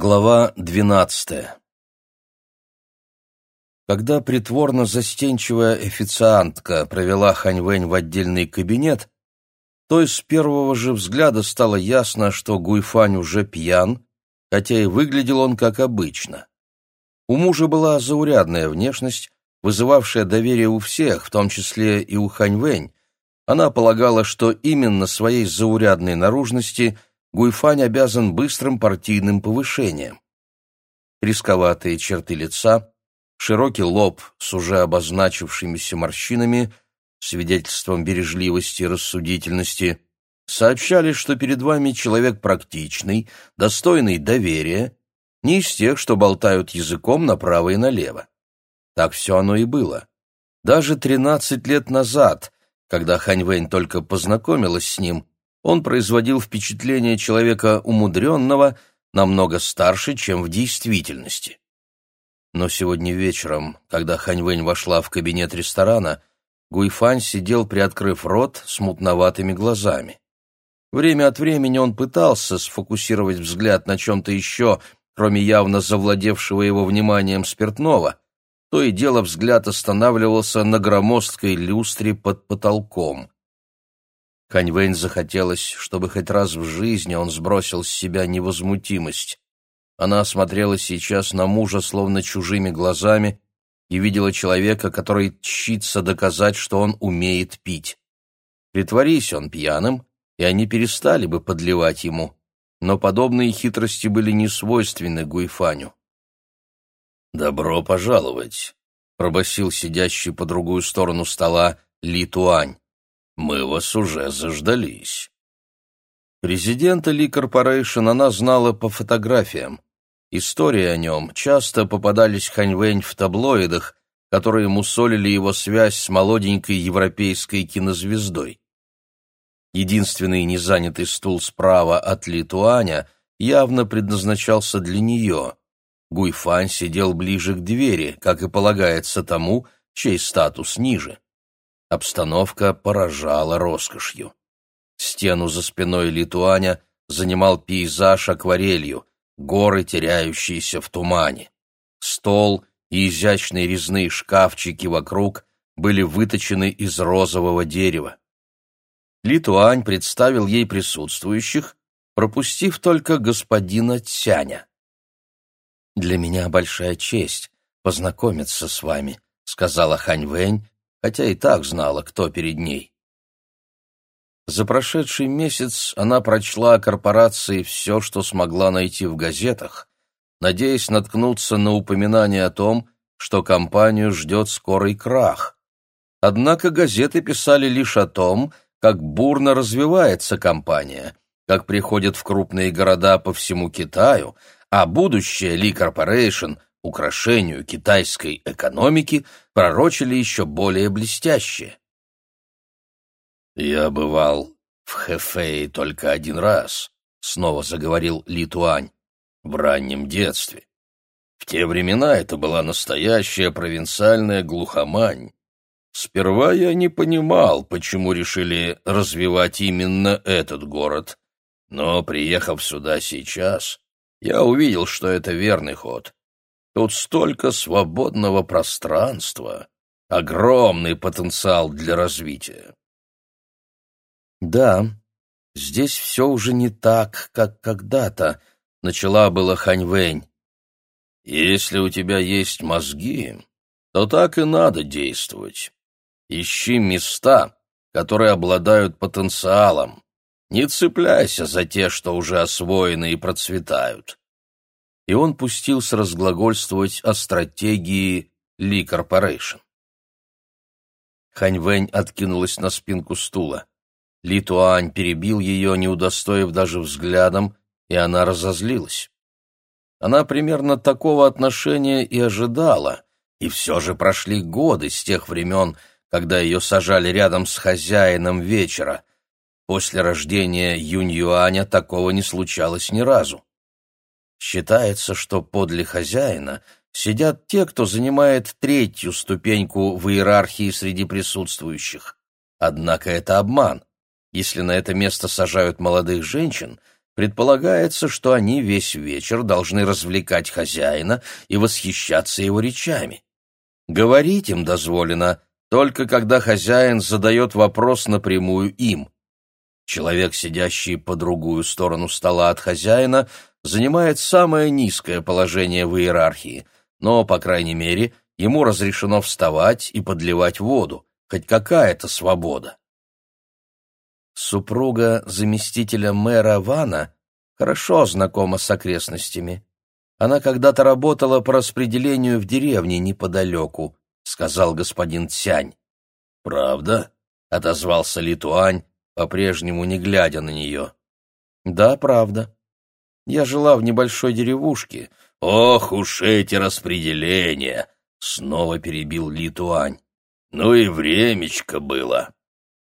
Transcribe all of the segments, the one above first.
Глава двенадцатая Когда притворно застенчивая официантка провела Ханьвэнь в отдельный кабинет, то из первого же взгляда стало ясно, что Гуйфань уже пьян, хотя и выглядел он как обычно. У мужа была заурядная внешность, вызывавшая доверие у всех, в том числе и у Ханьвэнь. Она полагала, что именно своей заурядной наружности Гуйфань обязан быстрым партийным повышением. Рисковатые черты лица, широкий лоб с уже обозначившимися морщинами, свидетельством бережливости и рассудительности, сообщали, что перед вами человек практичный, достойный доверия, не из тех, что болтают языком направо и налево. Так все оно и было. Даже тринадцать лет назад, когда Ханьвэнь только познакомилась с ним, он производил впечатление человека умудренного, намного старше, чем в действительности. Но сегодня вечером, когда Ханьвэнь вошла в кабинет ресторана, Гуйфань сидел, приоткрыв рот, с мутноватыми глазами. Время от времени он пытался сфокусировать взгляд на чем-то еще, кроме явно завладевшего его вниманием спиртного. То и дело взгляд останавливался на громоздкой люстре под потолком. Ханьвэнь захотелось, чтобы хоть раз в жизни он сбросил с себя невозмутимость. Она смотрела сейчас на мужа словно чужими глазами и видела человека, который тщится доказать, что он умеет пить. Притворись он пьяным, и они перестали бы подливать ему, но подобные хитрости были не свойственны Гуйфаню. «Добро пожаловать», — пробасил сидящий по другую сторону стола Ли Туань. Мы вас уже заждались. Президента Ли Корпорейшн она знала по фотографиям. Истории о нем часто попадались Ханьвэнь в таблоидах, которые мусолили его связь с молоденькой европейской кинозвездой. Единственный незанятый стул справа от Литуаня явно предназначался для нее. Гуйфань сидел ближе к двери, как и полагается тому, чей статус ниже. Обстановка поражала роскошью. Стену за спиной Литуаня занимал пейзаж акварелью, горы, теряющиеся в тумане. Стол и изящные резные шкафчики вокруг были выточены из розового дерева. Литуань представил ей присутствующих, пропустив только господина Цяня. «Для меня большая честь познакомиться с вами», — сказала Хань Вэнь, хотя и так знала, кто перед ней. За прошедший месяц она прочла о корпорации все, что смогла найти в газетах, надеясь наткнуться на упоминание о том, что компанию ждет скорый крах. Однако газеты писали лишь о том, как бурно развивается компания, как приходят в крупные города по всему Китаю, а будущее Ли Корпорейшн украшению китайской экономики пророчили еще более блестящее. «Я бывал в Хэфэй только один раз», — снова заговорил Литуань, — «в раннем детстве. В те времена это была настоящая провинциальная глухомань. Сперва я не понимал, почему решили развивать именно этот город, но, приехав сюда сейчас, я увидел, что это верный ход. Тут столько свободного пространства, огромный потенциал для развития. Да, здесь все уже не так, как когда-то, начала была Ханьвэнь. Если у тебя есть мозги, то так и надо действовать. Ищи места, которые обладают потенциалом. Не цепляйся за те, что уже освоены и процветают и он пустился разглагольствовать о стратегии Ли Корпорейшн. Ханьвэнь откинулась на спинку стула. Ли Туань перебил ее, не удостоив даже взглядом, и она разозлилась. Она примерно такого отношения и ожидала, и все же прошли годы с тех времен, когда ее сажали рядом с хозяином вечера. После рождения Юнь Юаня такого не случалось ни разу. Считается, что подле хозяина сидят те, кто занимает третью ступеньку в иерархии среди присутствующих. Однако это обман. Если на это место сажают молодых женщин, Предполагается, что они весь вечер должны развлекать хозяина и восхищаться его речами. Говорить им дозволено только когда хозяин задает вопрос напрямую им. Человек, сидящий по другую сторону стола от хозяина, занимает самое низкое положение в иерархии, но, по крайней мере, ему разрешено вставать и подливать воду, хоть какая-то свобода. Супруга заместителя мэра Вана хорошо знакома с окрестностями. Она когда-то работала по распределению в деревне неподалеку, сказал господин Цянь. Правда? отозвался Литуань, по-прежнему не глядя на нее. Да, правда. Я жила в небольшой деревушке. Ох уж эти распределения! Снова перебил Литуань. Ну и времечко было.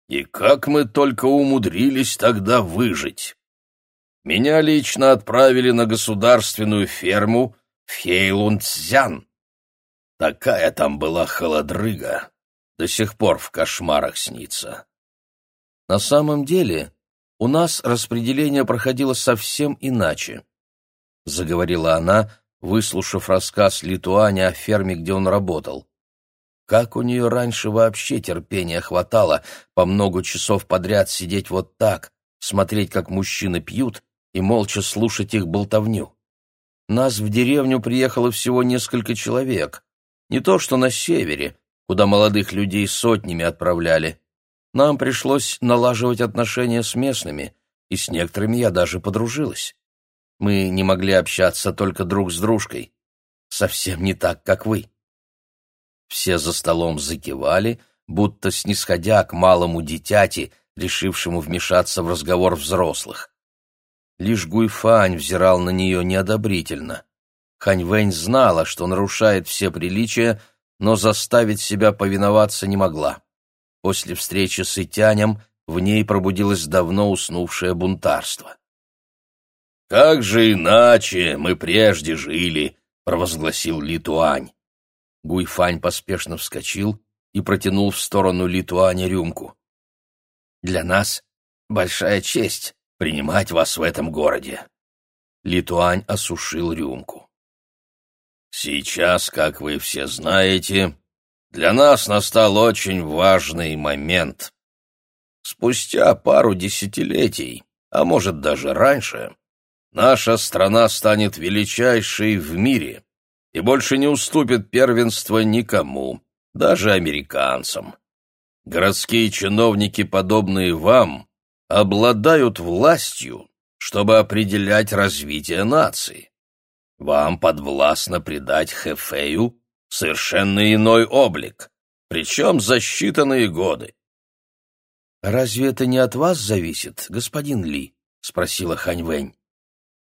И как мы только умудрились тогда выжить. Меня лично отправили на государственную ферму в Хейлунцзян. Такая там была холодрыга. До сих пор в кошмарах снится. На самом деле, у нас распределение проходило совсем иначе, заговорила она, выслушав рассказ Литуаня о ферме, где он работал. Как у нее раньше вообще терпения хватало по много часов подряд сидеть вот так, смотреть, как мужчины пьют, и молча слушать их болтовню. Нас в деревню приехало всего несколько человек. Не то что на севере, куда молодых людей сотнями отправляли. Нам пришлось налаживать отношения с местными, и с некоторыми я даже подружилась. Мы не могли общаться только друг с дружкой. Совсем не так, как вы. Все за столом закивали, будто снисходя к малому дитяти, решившему вмешаться в разговор взрослых. Лишь Гуйфань взирал на нее неодобрительно. Ханьвэнь знала, что нарушает все приличия, но заставить себя повиноваться не могла. После встречи с Итянем в ней пробудилось давно уснувшее бунтарство. «Как же иначе мы прежде жили!» — провозгласил Литуань. Гуйфань поспешно вскочил и протянул в сторону Литуаня рюмку. «Для нас большая честь принимать вас в этом городе. Литуань осушил рюмку. Сейчас, как вы все знаете, для нас настал очень важный момент. Спустя пару десятилетий, а может даже раньше, наша страна станет величайшей в мире и больше не уступит первенство никому, даже американцам. Городские чиновники, подобные вам, обладают властью, чтобы определять развитие нации. Вам подвластно придать Хефею совершенно иной облик, причем за считанные годы. «Разве это не от вас зависит, господин Ли?» — спросила Ханьвэнь.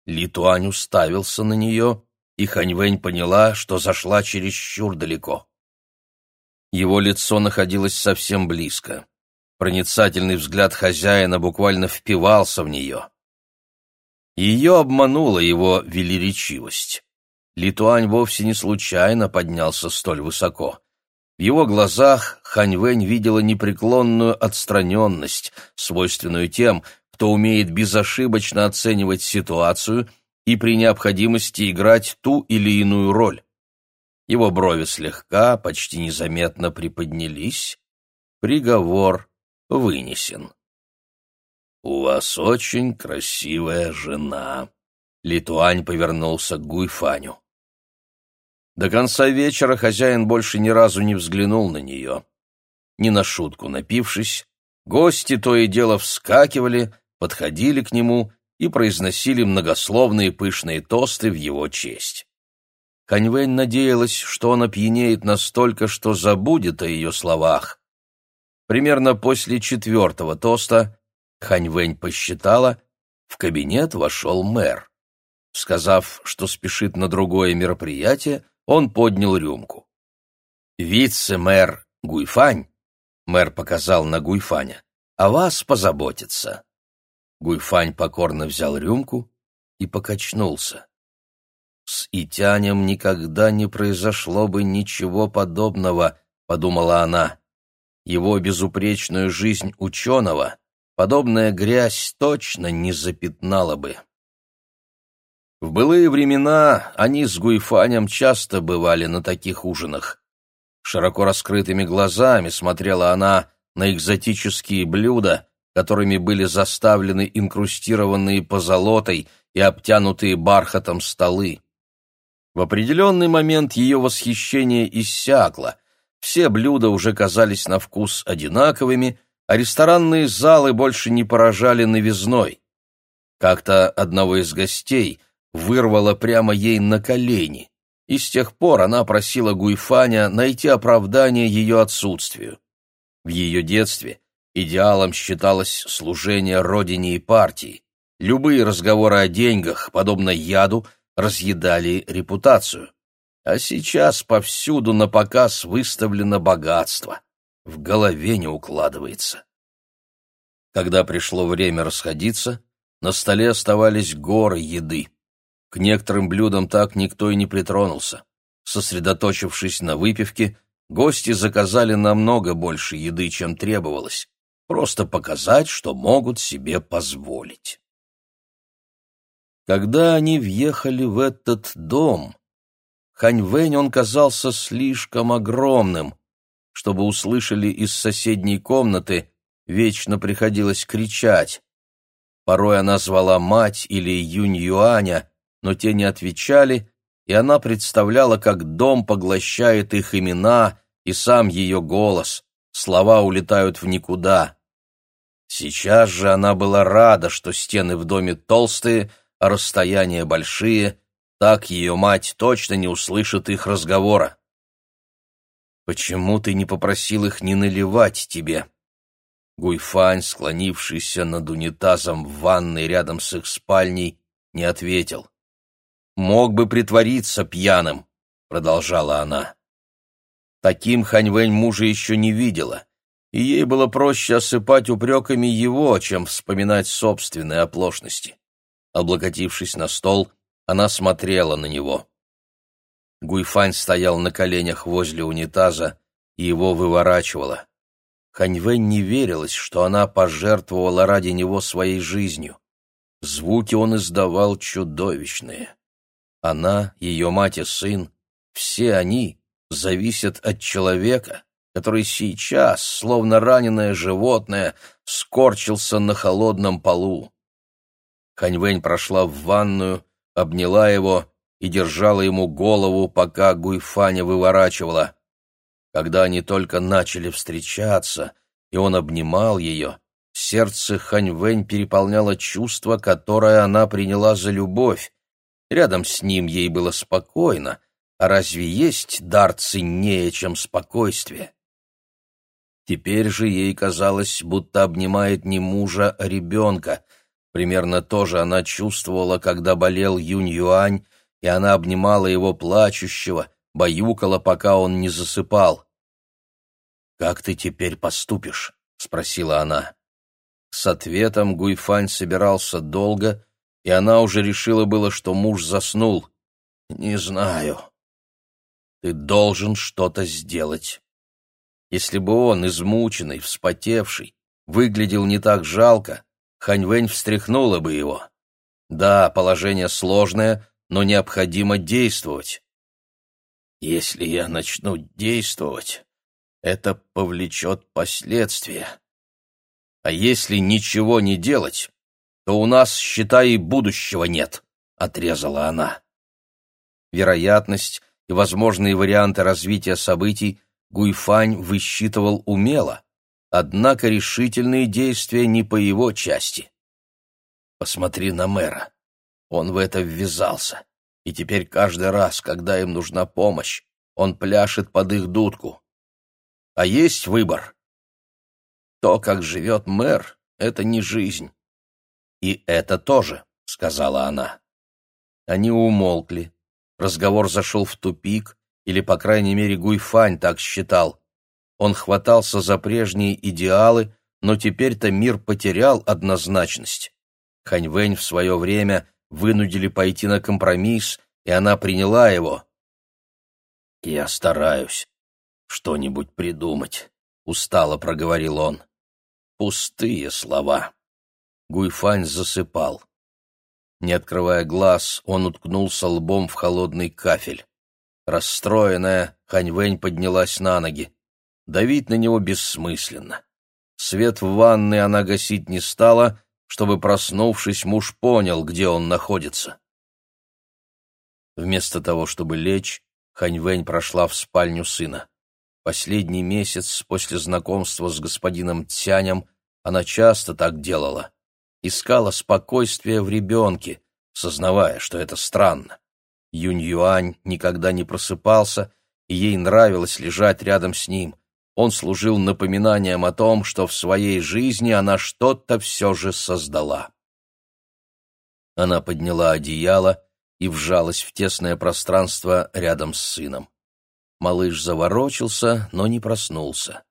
Ли Туань уставился на нее, и Ханьвэнь поняла, что зашла чересчур далеко. Его лицо находилось совсем близко. Проницательный взгляд хозяина буквально впивался в нее. Ее обманула его велеречивость. Литуань вовсе не случайно поднялся столь высоко. В его глазах Ханьвэнь видела непреклонную отстраненность, свойственную тем, кто умеет безошибочно оценивать ситуацию и при необходимости играть ту или иную роль. Его брови слегка, почти незаметно приподнялись. Приговор вынесен. «У вас очень красивая жена», — Литуань повернулся к Гуйфаню. До конца вечера хозяин больше ни разу не взглянул на нее. Ни на шутку напившись, гости то и дело вскакивали, подходили к нему и произносили многословные пышные тосты в его честь. Ханьвэнь надеялась, что он опьянеет настолько, что забудет о ее словах, Примерно после четвертого тоста Ханьвэнь посчитала, в кабинет вошел мэр. Сказав, что спешит на другое мероприятие, он поднял рюмку. «Вице-мэр Гуйфань», — мэр показал на Гуйфаня, — «о вас позаботится». Гуйфань покорно взял рюмку и покачнулся. «С Итянем никогда не произошло бы ничего подобного», — подумала она его безупречную жизнь ученого подобная грязь точно не запятнала бы. В былые времена они с Гуйфанем часто бывали на таких ужинах. Широко раскрытыми глазами смотрела она на экзотические блюда, которыми были заставлены инкрустированные позолотой и обтянутые бархатом столы. В определенный момент ее восхищение иссякло. Все блюда уже казались на вкус одинаковыми, а ресторанные залы больше не поражали новизной. Как-то одного из гостей вырвало прямо ей на колени, и с тех пор она просила Гуйфаня найти оправдание ее отсутствию. В ее детстве идеалом считалось служение родине и партии. Любые разговоры о деньгах, подобно яду, разъедали репутацию. А сейчас повсюду на показ выставлено богатство. В голове не укладывается. Когда пришло время расходиться, на столе оставались горы еды. К некоторым блюдам так никто и не притронулся. Сосредоточившись на выпивке, гости заказали намного больше еды, чем требовалось. Просто показать, что могут себе позволить. Когда они въехали в этот дом, Ханьвэнь он казался слишком огромным. Чтобы услышали из соседней комнаты, вечно приходилось кричать. Порой она звала мать или Юнь-Юаня, но те не отвечали, и она представляла, как дом поглощает их имена и сам ее голос. Слова улетают в никуда. Сейчас же она была рада, что стены в доме толстые, а расстояния большие, так ее мать точно не услышит их разговора. «Почему ты не попросил их не наливать тебе?» Гуйфань, склонившийся над унитазом в ванной рядом с их спальней, не ответил. «Мог бы притвориться пьяным», — продолжала она. Таким Ханьвэнь мужа еще не видела, и ей было проще осыпать упреками его, чем вспоминать собственные оплошности. Облокотившись на стол, она смотрела на него. Гуйфань стоял на коленях возле унитаза, и его выворачивало. Ханьвэнь не верилось, что она пожертвовала ради него своей жизнью. Звуки он издавал чудовищные. Она, ее мать и сын, все они зависят от человека, который сейчас, словно раненое животное, скорчился на холодном полу. Ханьвэнь прошла в ванную, обняла его и держала ему голову, пока Гуйфаня выворачивала. Когда они только начали встречаться, и он обнимал ее, сердце Ханьвэнь переполняло чувство, которое она приняла за любовь. Рядом с ним ей было спокойно, а разве есть дар ценнее, чем спокойствие? Теперь же ей казалось, будто обнимает не мужа, а ребенка — Примерно то же она чувствовала, когда болел Юнь-Юань, и она обнимала его плачущего, баюкала, пока он не засыпал. «Как ты теперь поступишь?» — спросила она. С ответом Гуйфань собирался долго, и она уже решила было, что муж заснул. «Не знаю. Ты должен что-то сделать». Если бы он, измученный, вспотевший, выглядел не так жалко, Ханьвэнь встряхнула бы его. Да, положение сложное, но необходимо действовать. Если я начну действовать, это повлечет последствия. А если ничего не делать, то у нас, считай, и будущего нет, — отрезала она. Вероятность и возможные варианты развития событий Гуйфань высчитывал умело, Однако решительные действия не по его части. Посмотри на мэра. Он в это ввязался. И теперь каждый раз, когда им нужна помощь, он пляшет под их дудку. А есть выбор. То, как живет мэр, это не жизнь. И это тоже, сказала она. Они умолкли. Разговор зашел в тупик, или, по крайней мере, Гуйфань так считал. Он хватался за прежние идеалы, но теперь-то мир потерял однозначность. Ханьвэнь в свое время вынудили пойти на компромисс, и она приняла его. «Я стараюсь что-нибудь придумать», — устало проговорил он. «Пустые слова». Гуйфань засыпал. Не открывая глаз, он уткнулся лбом в холодный кафель. Расстроенная, Ханьвэнь поднялась на ноги. Давить на него бессмысленно. Свет в ванной она гасить не стала, чтобы, проснувшись, муж понял, где он находится. Вместо того, чтобы лечь, Ханьвэнь прошла в спальню сына. Последний месяц после знакомства с господином Цянем она часто так делала. Искала спокойствие в ребенке, сознавая, что это странно. Юнь-Юань никогда не просыпался, и ей нравилось лежать рядом с ним. Он служил напоминанием о том, что в своей жизни она что-то все же создала. Она подняла одеяло и вжалась в тесное пространство рядом с сыном. Малыш заворочился, но не проснулся.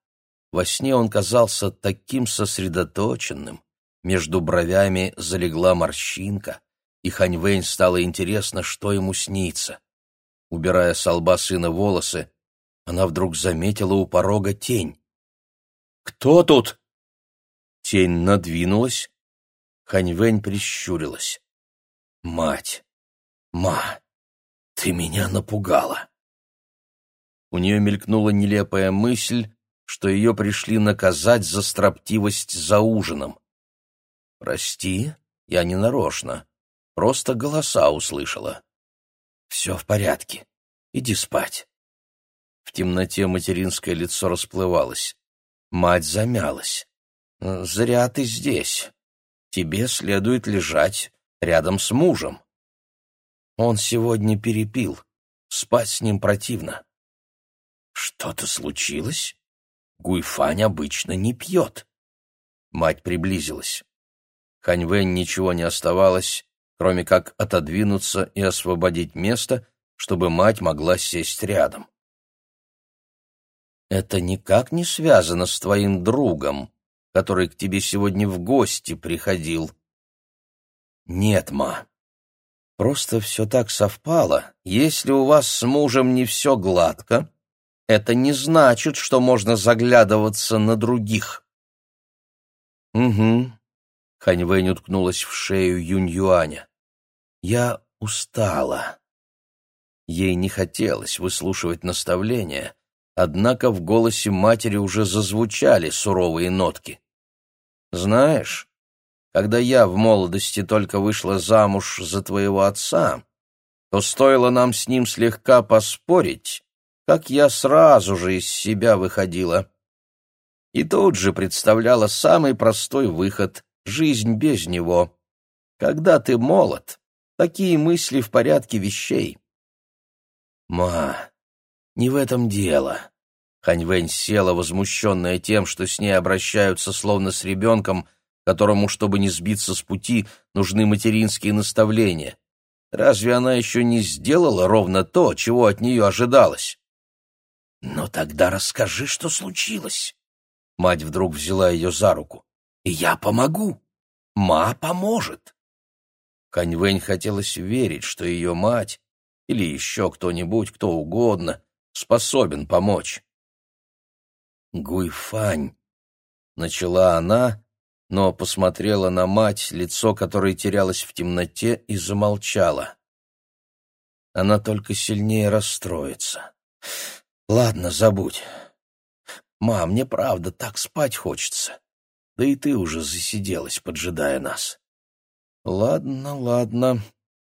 Во сне он казался таким сосредоточенным. Между бровями залегла морщинка, и Ханьвэнь стало интересно, что ему снится. Убирая с лба сына волосы, она вдруг заметила у порога тень. «Кто тут?» Тень надвинулась. Ханьвэнь прищурилась. «Мать! Ма! Ты меня напугала!» У нее мелькнула нелепая мысль, что ее пришли наказать за строптивость за ужином. «Прости, я не нарочно. Просто голоса услышала. Все в порядке. Иди спать». В темноте материнское лицо расплывалось. Мать замялась. «Зря ты здесь. Тебе следует лежать рядом с мужем. Он сегодня перепил. Спать с ним противно». «Что-то случилось? Гуйфань обычно не пьет». Мать приблизилась. Ханьвэнь ничего не оставалось, кроме как отодвинуться и освободить место, чтобы мать могла сесть рядом. «Это никак не связано с твоим другом, который к тебе сегодня в гости приходил». «Нет, ма. Просто все так совпало. Если у вас с мужем не все гладко, это не значит, что можно заглядываться на других. Угу. Ханьвэнь уткнулась в шею Юнь-Юаня. Я устала. Ей не хотелось выслушивать наставления, однако в голосе матери уже зазвучали суровые нотки. Знаешь, когда я в молодости только вышла замуж за твоего отца, то стоило нам с ним слегка поспорить, как я сразу же из себя выходила. И тут же представляла самый простой выход — жизнь без него. Когда ты молод, такие мысли в порядке вещей. «Ма, не в этом дело». Ханьвэнь села, возмущенная тем, что с ней обращаются словно с ребенком, которому, чтобы не сбиться с пути, нужны материнские наставления. Разве она еще не сделала ровно то, чего от нее ожидалось? «Но тогда расскажи, что случилось». Мать вдруг взяла ее за руку. «И я помогу. Ма поможет». Ханьвэнь хотелось верить, что ее мать или еще кто-нибудь, кто угодно, способен помочь. «Гуйфань», — начала она, но посмотрела на мать, лицо которой терялось в темноте, и замолчала. Она только сильнее расстроится. Ладно, забудь. Мам, мне правда так спать хочется. Да и ты уже засиделась, поджидая нас. Ладно, ладно,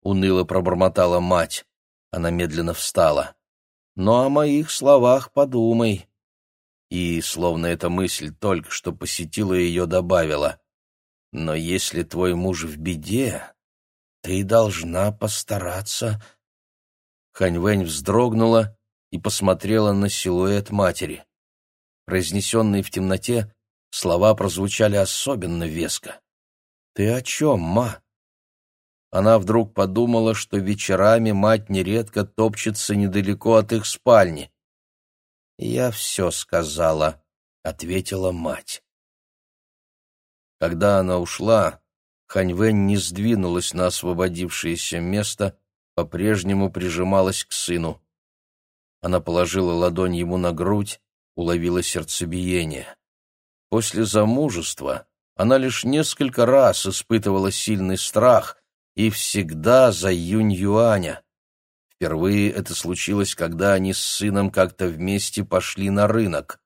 уныло пробормотала мать. Она медленно встала. Но о моих словах подумай. И, словно эта мысль только что посетила ее, добавила. Но если твой муж в беде, ты должна постараться. Ханьвэнь вздрогнула и посмотрела на силуэт матери. Произнесенные в темноте, слова прозвучали особенно веско. «Ты о чем, ма?» Она вдруг подумала, что вечерами мать нередко топчется недалеко от их спальни. «Я все сказала», — ответила мать. Когда она ушла, Ханьвэнь не сдвинулась на освободившееся место, по-прежнему прижималась к сыну. Она положила ладонь ему на грудь, уловила сердцебиение. После замужества она лишь несколько раз испытывала сильный страх, и всегда за Юнь-Юаня. Впервые это случилось, когда они с сыном как-то вместе пошли на рынок.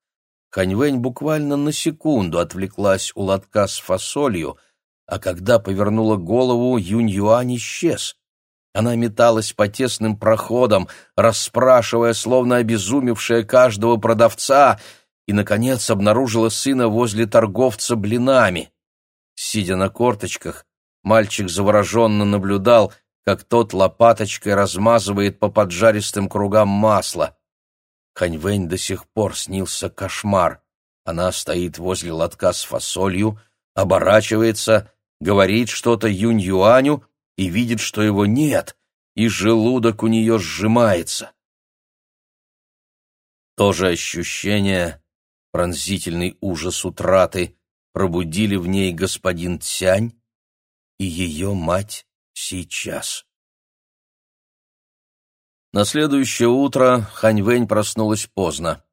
Ханьвэнь буквально на секунду отвлеклась у лотка с фасолью, а когда повернула голову, Юнь-Юань исчез. Она металась по тесным проходам, расспрашивая, словно обезумевшая каждого продавца, и, наконец, обнаружила сына возле торговца блинами. Сидя на корточках, мальчик завороженно наблюдал, как тот лопаточкой размазывает по поджаристым кругам масло. Ханьвэнь до сих пор снился кошмар. Она стоит возле лотка с фасолью, оборачивается, говорит что-то Юнь-Юаню и видит, что его нет, и желудок у нее сжимается. То же ощущение, пронзительный ужас утраты, пробудили в ней господин Цянь и ее мать сейчас. На следующее утро Ханьвэнь проснулась поздно.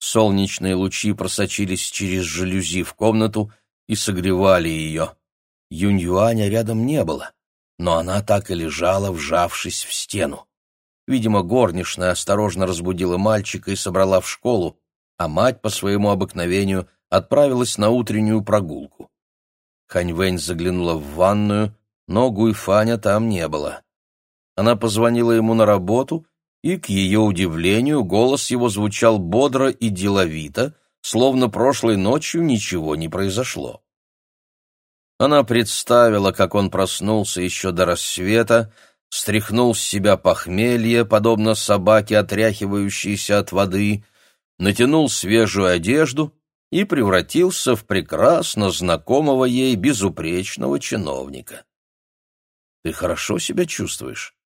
Солнечные лучи просочились через жалюзи в комнату и согревали ее. Юнь-Юаня рядом не было, но она так и лежала, вжавшись в стену. Видимо, горничная осторожно разбудила мальчика и собрала в школу, а мать по своему обыкновению отправилась на утреннюю прогулку. Ханьвэнь заглянула в ванную, но Гуйфаня там не было. Она позвонила ему на работу, и, к ее удивлению, голос его звучал бодро и деловито, словно прошлой ночью ничего не произошло. Она представила, как он проснулся еще до рассвета, стряхнул с себя похмелье, подобно собаке, отряхивающейся от воды, натянул свежую одежду и превратился в прекрасно знакомого ей безупречного чиновника. Ты хорошо себя чувствуешь?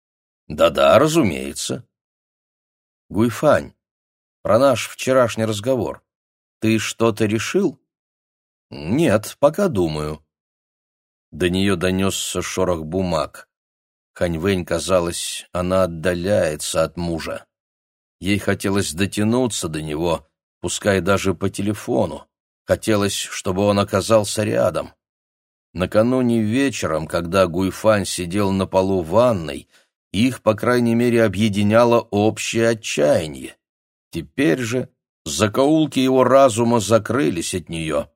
Да-да, разумеется. Гуйфань, про наш вчерашний разговор. Ты что-то решил? Нет, пока думаю. До нее донесся шорох бумаг. Ханьвэнь казалось, она отдаляется от мужа. Ей хотелось дотянуться до него, пускай даже по телефону. Хотелось, чтобы он оказался рядом. Накануне вечером, когда Гуйфань сидел на полу ванной, их, по крайней мере, объединяло общее отчаяние. Теперь же закоулки его разума закрылись от нее.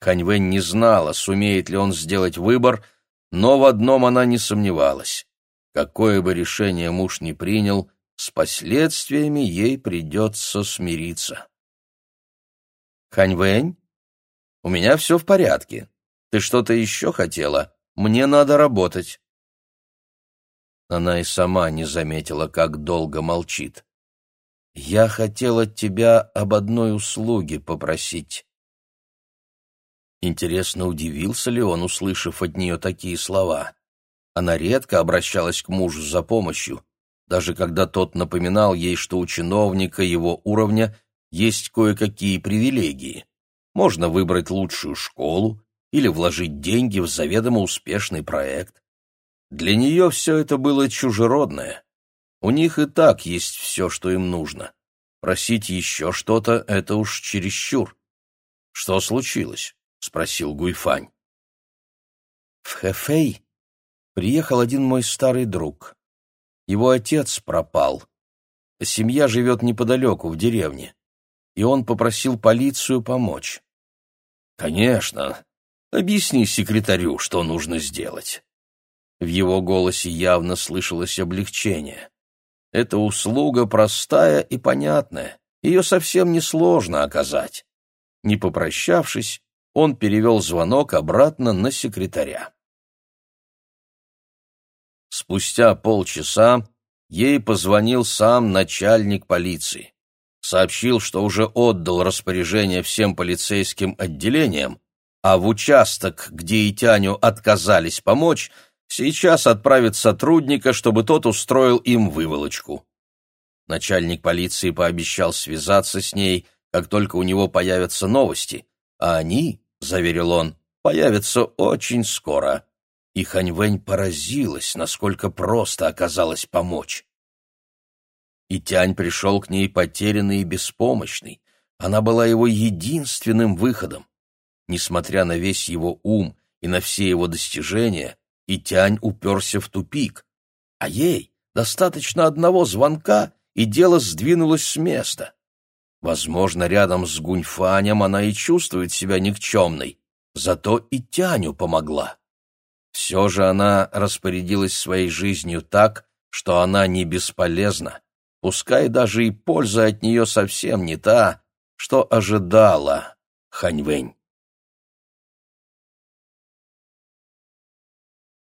Ханьвэнь не знала, сумеет ли он сделать выбор, но в одном она не сомневалась. Какое бы решение муж ни принял, с последствиями ей придется смириться. «Ханьвэнь, у меня все в порядке», ты что-то еще хотела? Мне надо работать». Она и сама не заметила, как долго молчит. «Я хотела тебя об одной услуге попросить». Интересно, удивился ли он, услышав от нее такие слова? Она редко обращалась к мужу за помощью, даже когда тот напоминал ей, что у чиновника его уровня есть кое-какие привилегии. Можно выбрать лучшую школу, или вложить деньги в заведомо успешный проект. Для нее все это было чужеродное. У них и так есть все, что им нужно. Просить еще что-то — это уж чересчур. «Что случилось?» — спросил Гуйфань. В Хэфэй приехал один мой старый друг. Его отец пропал. Семья живет неподалеку, в деревне. И он попросил полицию помочь. «Конечно, Объясни секретарю, что нужно сделать». В его голосе явно слышалось облегчение. Эта услуга простая и понятная, ее совсем несложно оказать. Не попрощавшись, он перевел звонок обратно на секретаря. Спустя полчаса ей позвонил сам начальник полиции. Сообщил, что уже отдал распоряжение всем полицейским отделениям, а в участок, где Итяню отказались помочь, сейчас отправят сотрудника, чтобы тот устроил им выволочку. Начальник полиции пообещал связаться с ней, как только у него появятся новости, а они, — заверил он, — появятся очень скоро. И Ханьвэнь поразилась, насколько просто оказалось помочь. И Тянь пришел к ней потерянный и беспомощный. Она была его единственным выходом. Несмотря на весь его ум и на все его достижения, и Тянь уперся в тупик. А ей достаточно одного звонка, и дело сдвинулось с места. Возможно, рядом с Гуньфанем она и чувствует себя никчемной, зато и Тяню помогла. Все же она распорядилась своей жизнью так, что она не бесполезна, пускай даже и польза от нее совсем не та, что ожидала Ханьвэнь.